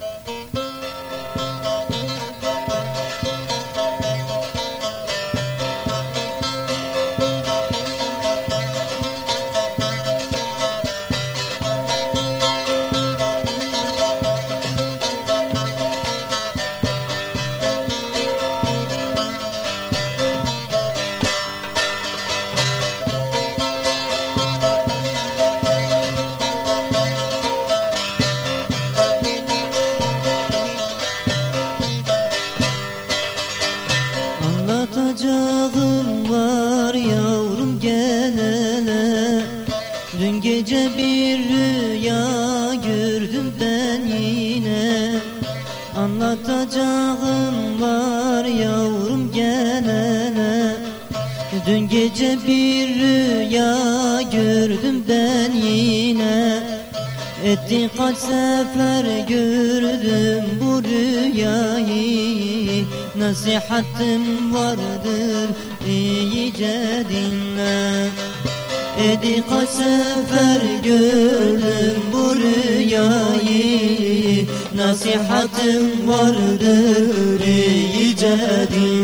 Anlatacağım hele Dün gece bir rüya gördüm ben yine. Anlatacağım var yavrum gel Dün gece bir rüya gördüm ben yine Etti kaç sefer gördüm bu rüyayı. Nasihatim vardır iyice dinle. Edi kaç sefer gördüm bu rüyayı. Nasihatim vardır iyice dinle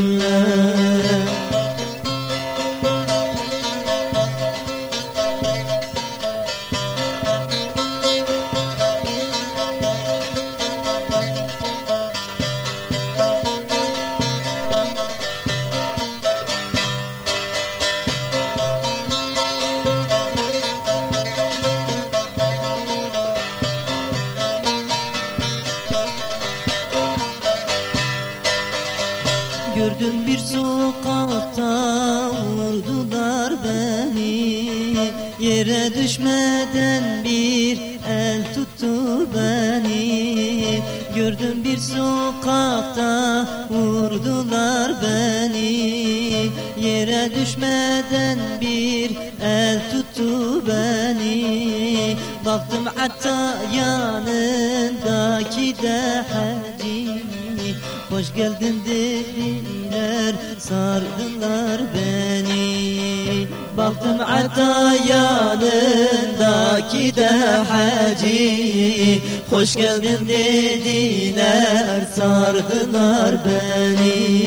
Gördüm bir sokakta vurdular beni. Yere düşmeden bir el tuttu beni. Gördüm bir sokakta vurdular beni. Yere düşmeden bir el tuttu beni. Baktım hatta yanındaki de hacı Hoş geldin dediler sardılar beni. Baktım hatta yanındaki de hacı. Hoş geldin dediler sardılar beni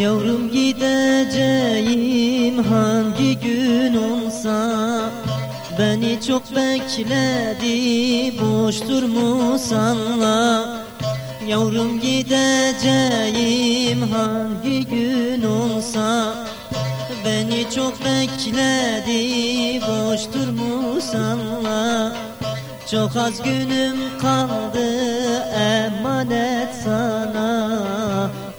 Yavrum gideceğim hangi gün olsa Beni çok bekledi boş durmusanla Yavrum gideceğim hangi gün olsa Beni çok bekledi boş durmusanla çok az günüm kaldı emanet sana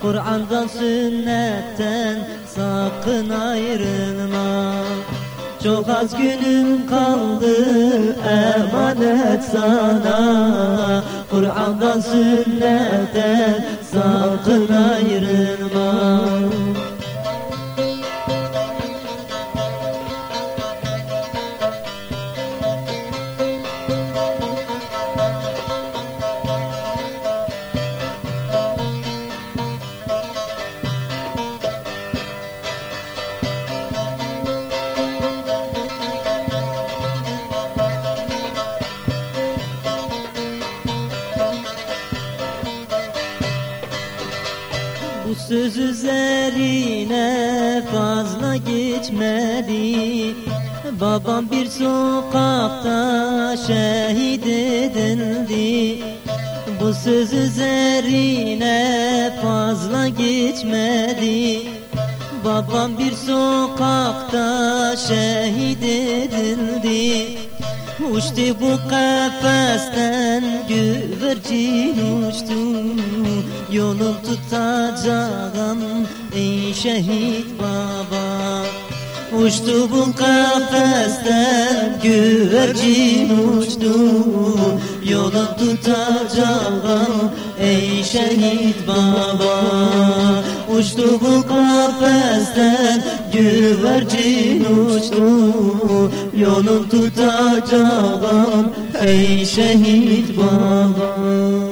Kur'an'dan sünnetten sakın ayrılma. Çok az günüm kaldı emanet sana. Kur'an'dan sünnetten sakın ayrılma Bu söz üzerine fazla geçmedi. Babam bir sokakta şehit edildi. Bu söz üzerine fazla geçmedi. Babam bir sokakta şehit edildi Uçtu bu kafesten güvercin uçtu. Yolum tutacağım ey şehit baba. Uçtu bu kafesten güvercin uçtu. Yolu tutacağım ey şehit baba Uçtu bu kafesten. Güvercin uçtu Yolu tutacağım. Ey şehit baba